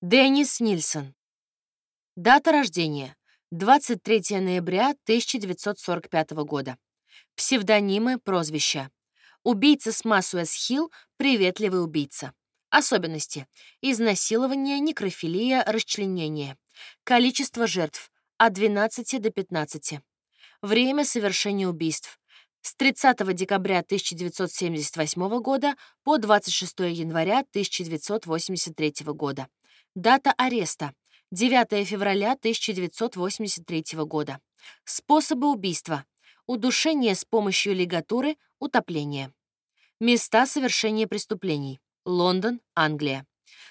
Деннис Нильсон. Дата рождения. 23 ноября 1945 года. Псевдонимы, прозвища. Убийца с Масуэс-Хилл, приветливый убийца. Особенности. Изнасилование, некрофилия, расчленение. Количество жертв. От 12 до 15. Время совершения убийств. С 30 декабря 1978 года по 26 января 1983 года. Дата ареста. 9 февраля 1983 года. Способы убийства. Удушение с помощью лигатуры, утопление. Места совершения преступлений. Лондон, Англия.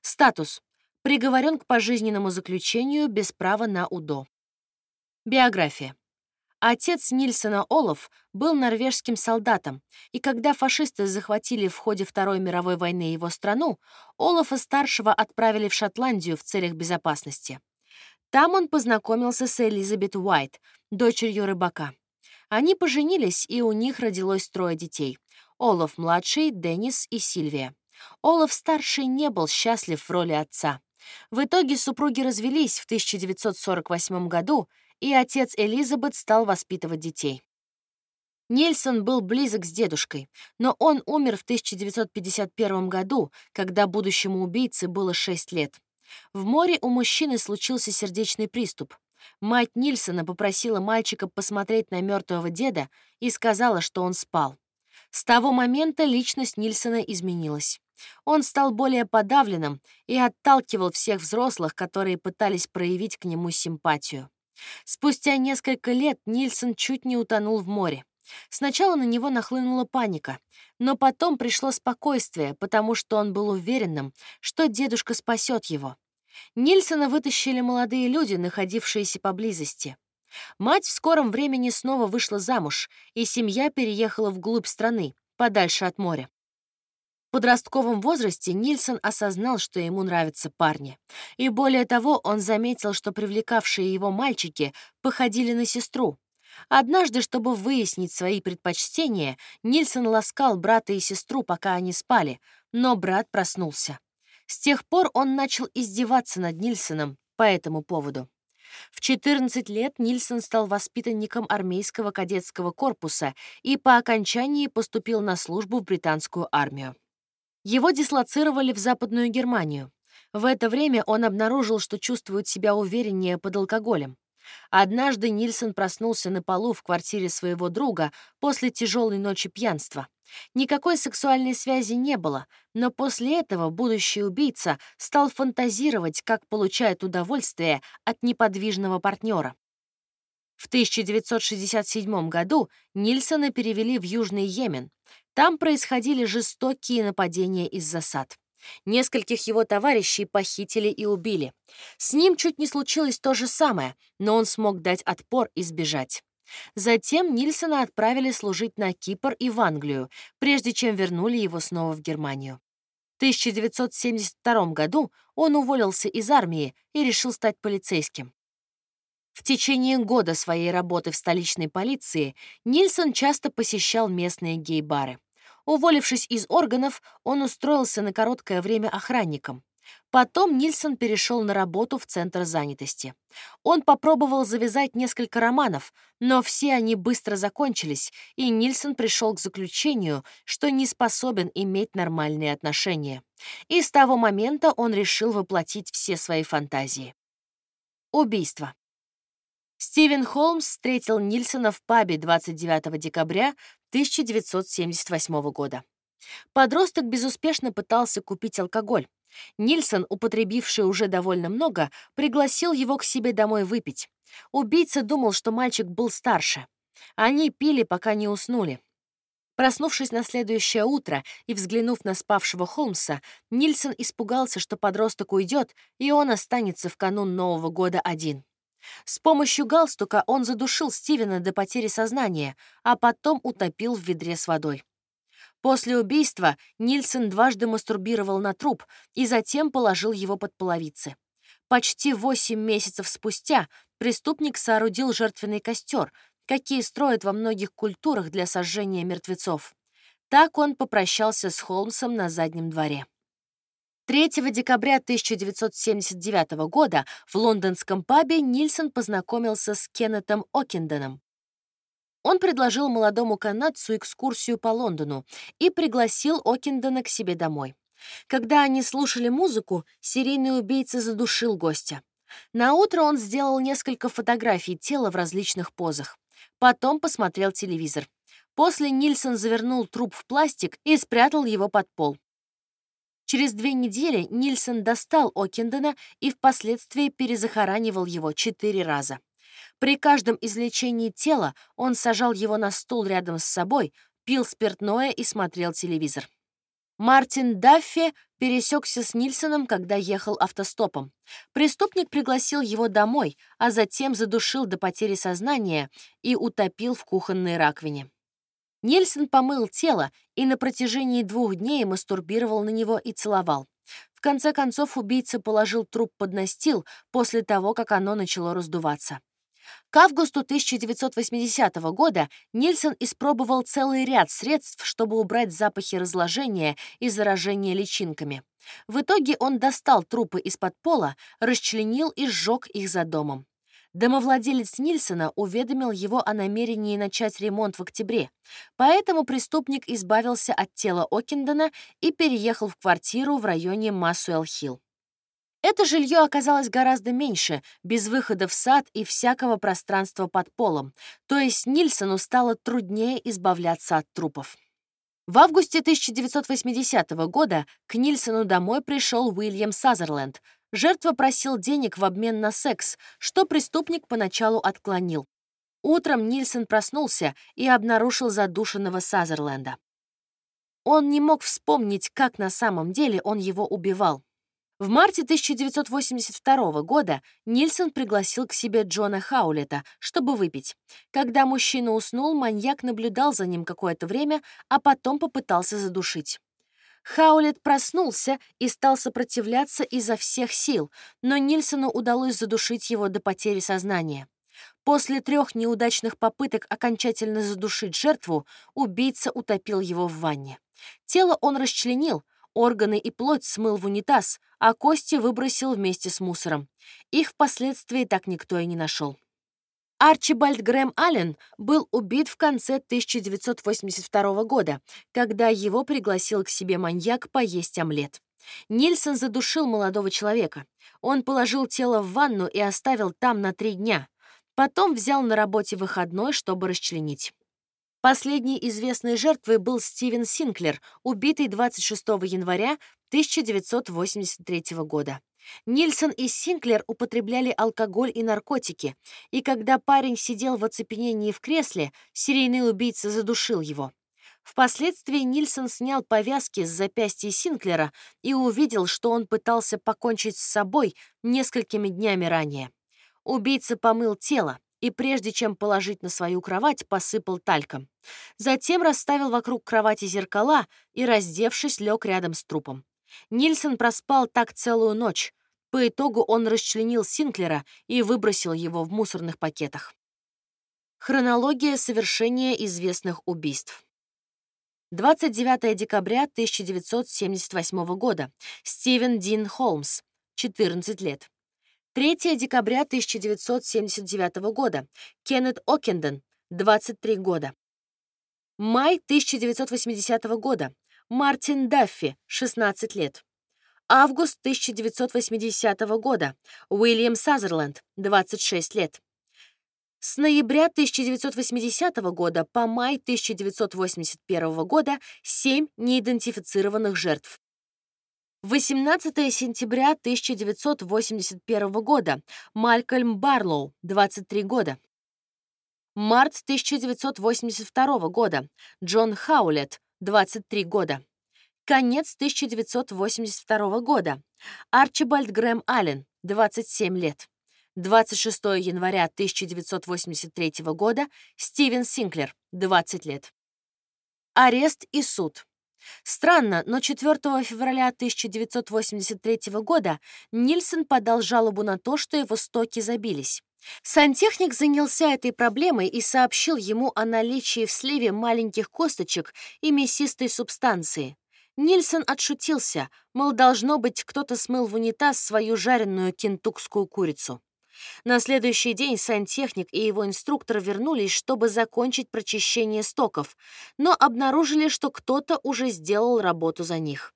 Статус. Приговорен к пожизненному заключению без права на УДО. Биография. Отец Нильсона Олаф был норвежским солдатом, и когда фашисты захватили в ходе Второй мировой войны его страну, Олафа-старшего отправили в Шотландию в целях безопасности. Там он познакомился с Элизабет Уайт, дочерью рыбака. Они поженились, и у них родилось трое детей — Олаф-младший, Деннис и Сильвия. Олаф-старший не был счастлив в роли отца. В итоге супруги развелись в 1948 году, и отец Элизабет стал воспитывать детей. Нельсон был близок с дедушкой, но он умер в 1951 году, когда будущему убийце было 6 лет. В море у мужчины случился сердечный приступ. Мать Нильсона попросила мальчика посмотреть на мертвого деда и сказала, что он спал. С того момента личность Нильсона изменилась. Он стал более подавленным и отталкивал всех взрослых, которые пытались проявить к нему симпатию. Спустя несколько лет Нильсон чуть не утонул в море. Сначала на него нахлынула паника, но потом пришло спокойствие, потому что он был уверенным, что дедушка спасет его. Нильсона вытащили молодые люди, находившиеся поблизости. Мать в скором времени снова вышла замуж, и семья переехала вглубь страны, подальше от моря подростковом возрасте Нильсон осознал, что ему нравятся парни. И более того, он заметил, что привлекавшие его мальчики походили на сестру. Однажды, чтобы выяснить свои предпочтения, Нильсон ласкал брата и сестру, пока они спали, но брат проснулся. С тех пор он начал издеваться над Нильсоном по этому поводу. В 14 лет Нильсон стал воспитанником армейского кадетского корпуса и по окончании поступил на службу в британскую армию. Его дислоцировали в Западную Германию. В это время он обнаружил, что чувствует себя увереннее под алкоголем. Однажды Нильсон проснулся на полу в квартире своего друга после тяжелой ночи пьянства. Никакой сексуальной связи не было, но после этого будущий убийца стал фантазировать, как получает удовольствие от неподвижного партнера. В 1967 году Нильсона перевели в Южный Йемен. Там происходили жестокие нападения из засад. Нескольких его товарищей похитили и убили. С ним чуть не случилось то же самое, но он смог дать отпор и сбежать. Затем Нильсона отправили служить на Кипр и в Англию, прежде чем вернули его снова в Германию. В 1972 году он уволился из армии и решил стать полицейским. В течение года своей работы в столичной полиции Нильсон часто посещал местные гей-бары. Уволившись из органов, он устроился на короткое время охранником. Потом Нильсон перешел на работу в Центр занятости. Он попробовал завязать несколько романов, но все они быстро закончились, и Нильсон пришел к заключению, что не способен иметь нормальные отношения. И с того момента он решил воплотить все свои фантазии. Убийство. Стивен Холмс встретил Нильсона в пабе 29 декабря 1978 года. Подросток безуспешно пытался купить алкоголь. Нильсон, употребивший уже довольно много, пригласил его к себе домой выпить. Убийца думал, что мальчик был старше. Они пили, пока не уснули. Проснувшись на следующее утро и взглянув на спавшего Холмса, Нильсон испугался, что подросток уйдет, и он останется в канун Нового года один. С помощью галстука он задушил Стивена до потери сознания, а потом утопил в ведре с водой. После убийства Нильсон дважды мастурбировал на труп и затем положил его под половицы. Почти восемь месяцев спустя преступник соорудил жертвенный костер, какие строят во многих культурах для сожжения мертвецов. Так он попрощался с Холмсом на заднем дворе. 3 декабря 1979 года в лондонском пабе Нильсон познакомился с Кеннетом Окенденом. Он предложил молодому канадцу экскурсию по Лондону и пригласил Окендена к себе домой. Когда они слушали музыку, серийный убийца задушил гостя. На утро он сделал несколько фотографий тела в различных позах. Потом посмотрел телевизор. После Нильсон завернул труп в пластик и спрятал его под пол. Через две недели Нильсон достал Окендена и впоследствии перезахоранивал его четыре раза. При каждом извлечении тела он сажал его на стул рядом с собой, пил спиртное и смотрел телевизор. Мартин Даффи пересекся с Нильсоном, когда ехал автостопом. Преступник пригласил его домой, а затем задушил до потери сознания и утопил в кухонной раковине. Нильсон помыл тело и на протяжении двух дней мастурбировал на него и целовал. В конце концов убийца положил труп под настил после того, как оно начало раздуваться. К августу 1980 года Нильсон испробовал целый ряд средств, чтобы убрать запахи разложения и заражения личинками. В итоге он достал трупы из-под пола, расчленил и сжег их за домом. Домовладелец Нильсона уведомил его о намерении начать ремонт в октябре, поэтому преступник избавился от тела Окендона и переехал в квартиру в районе Массуэлл-Хилл. Это жилье оказалось гораздо меньше, без выхода в сад и всякого пространства под полом, то есть Нильсону стало труднее избавляться от трупов. В августе 1980 года к Нильсону домой пришел Уильям Сазерленд, Жертва просил денег в обмен на секс, что преступник поначалу отклонил. Утром Нильсон проснулся и обнаружил задушенного Сазерленда. Он не мог вспомнить, как на самом деле он его убивал. В марте 1982 года Нильсон пригласил к себе Джона Хаулета, чтобы выпить. Когда мужчина уснул, маньяк наблюдал за ним какое-то время, а потом попытался задушить. Хаулет проснулся и стал сопротивляться изо всех сил, но Нильсону удалось задушить его до потери сознания. После трех неудачных попыток окончательно задушить жертву, убийца утопил его в ванне. Тело он расчленил, органы и плоть смыл в унитаз, а кости выбросил вместе с мусором. Их впоследствии так никто и не нашел. Арчибальд Грэм Аллен был убит в конце 1982 года, когда его пригласил к себе маньяк поесть омлет. Нильсон задушил молодого человека. Он положил тело в ванну и оставил там на три дня. Потом взял на работе выходной, чтобы расчленить. Последней известной жертвой был Стивен Синклер, убитый 26 января 1983 года. Нильсон и Синклер употребляли алкоголь и наркотики, и когда парень сидел в оцепенении в кресле, серийный убийца задушил его. Впоследствии Нильсон снял повязки с запястья Синклера и увидел, что он пытался покончить с собой несколькими днями ранее. Убийца помыл тело и прежде чем положить на свою кровать, посыпал тальком. Затем расставил вокруг кровати зеркала и, раздевшись, лег рядом с трупом. Нильсон проспал так целую ночь. По итогу он расчленил Синклера и выбросил его в мусорных пакетах. Хронология совершения известных убийств. 29 декабря 1978 года. Стивен Дин Холмс, 14 лет. 3 декабря 1979 года. Кеннет Окенден, 23 года. Май 1980 года. Мартин Даффи, 16 лет. Август 1980 года. Уильям Сазерленд, 26 лет. С ноября 1980 года по май 1981 года 7 неидентифицированных жертв. 18 сентября 1981 года. Малькольм Барлоу, 23 года. Март 1982 года. Джон Хаулет, 23 года. Конец 1982 года. Арчибальд Грэм Аллен, 27 лет. 26 января 1983 года. Стивен Синклер, 20 лет. Арест и суд. Странно, но 4 февраля 1983 года Нильсон подал жалобу на то, что его стоки забились. Сантехник занялся этой проблемой и сообщил ему о наличии в сливе маленьких косточек и мясистой субстанции. Нильсон отшутился, мол, должно быть, кто-то смыл в унитаз свою жареную кентукскую курицу. На следующий день сантехник и его инструктор вернулись, чтобы закончить прочищение стоков, но обнаружили, что кто-то уже сделал работу за них.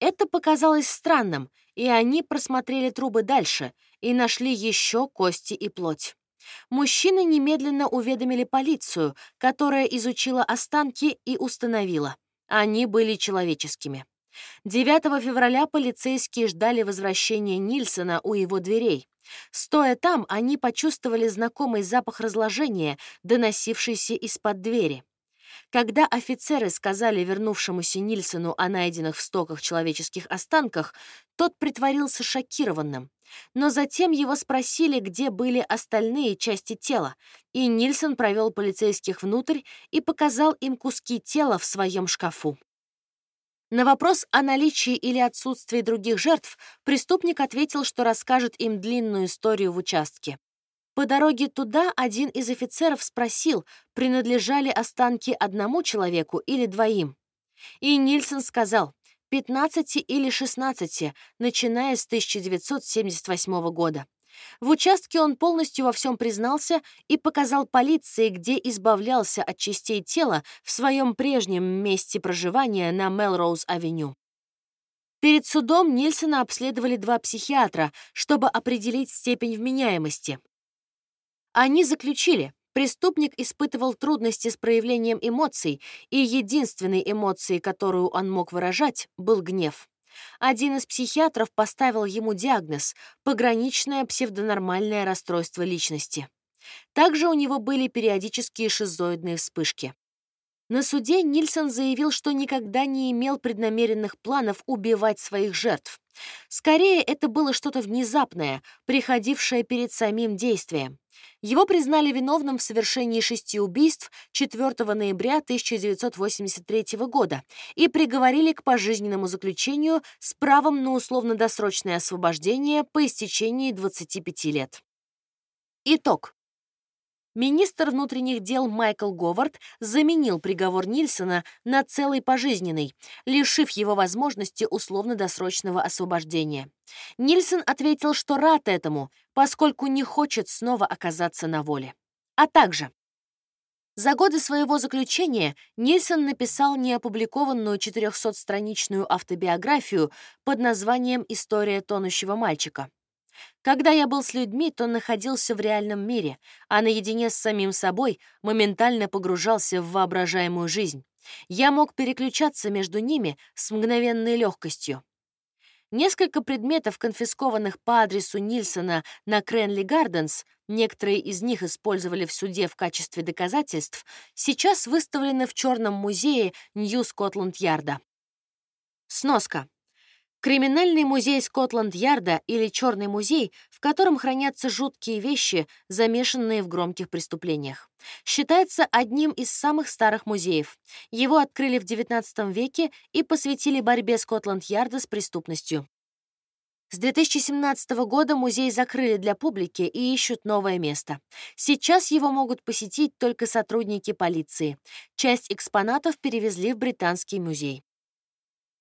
Это показалось странным, и они просмотрели трубы дальше и нашли еще кости и плоть. Мужчины немедленно уведомили полицию, которая изучила останки и установила. Они были человеческими. 9 февраля полицейские ждали возвращения Нильсона у его дверей. Стоя там, они почувствовали знакомый запах разложения, доносившийся из-под двери. Когда офицеры сказали вернувшемуся Нильсону о найденных в стоках человеческих останках, тот притворился шокированным. Но затем его спросили, где были остальные части тела, и Нильсон провел полицейских внутрь и показал им куски тела в своем шкафу. На вопрос о наличии или отсутствии других жертв преступник ответил, что расскажет им длинную историю в участке. По дороге туда один из офицеров спросил, принадлежали останки одному человеку или двоим. И Нильсон сказал 15 или 16, начиная с 1978 года. В участке он полностью во всем признался и показал полиции, где избавлялся от частей тела в своем прежнем месте проживания на Мелроуз-авеню. Перед судом Нильсона обследовали два психиатра, чтобы определить степень вменяемости. Они заключили, преступник испытывал трудности с проявлением эмоций, и единственной эмоцией, которую он мог выражать, был гнев. Один из психиатров поставил ему диагноз — пограничное псевдонормальное расстройство личности. Также у него были периодические шизоидные вспышки. На суде Нильсон заявил, что никогда не имел преднамеренных планов убивать своих жертв. Скорее, это было что-то внезапное, приходившее перед самим действием. Его признали виновным в совершении шести убийств 4 ноября 1983 года и приговорили к пожизненному заключению с правом на условно-досрочное освобождение по истечении 25 лет. Итог. Министр внутренних дел Майкл Говард заменил приговор Нильсона на целый пожизненный, лишив его возможности условно-досрочного освобождения. Нильсон ответил, что рад этому, поскольку не хочет снова оказаться на воле. А также за годы своего заключения Нильсон написал неопубликованную 400-страничную автобиографию под названием «История тонущего мальчика». Когда я был с людьми, то находился в реальном мире, а наедине с самим собой моментально погружался в воображаемую жизнь. Я мог переключаться между ними с мгновенной легкостью. Несколько предметов, конфискованных по адресу Нильсона на Кренли Гарденс, некоторые из них использовали в суде в качестве доказательств, сейчас выставлены в Черном музее Нью-Скотланд-Ярда. Сноска. Криминальный музей Скотланд-Ярда или Черный музей, в котором хранятся жуткие вещи, замешанные в громких преступлениях. Считается одним из самых старых музеев. Его открыли в XIX веке и посвятили борьбе Скотланд-Ярда с преступностью. С 2017 года музей закрыли для публики и ищут новое место. Сейчас его могут посетить только сотрудники полиции. Часть экспонатов перевезли в Британский музей.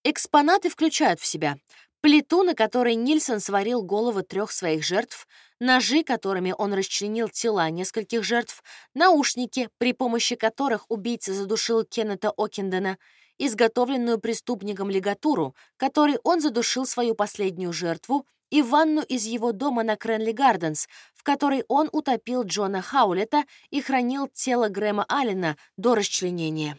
Экспонаты включают в себя плиту, на которой Нильсон сварил головы трех своих жертв, ножи, которыми он расчленил тела нескольких жертв, наушники, при помощи которых убийца задушил Кеннета Окендена, изготовленную преступником лигатуру, которой он задушил свою последнюю жертву, и ванну из его дома на Кренли Гарденс, в которой он утопил Джона Хаулета и хранил тело Грэма Аллена до расчленения.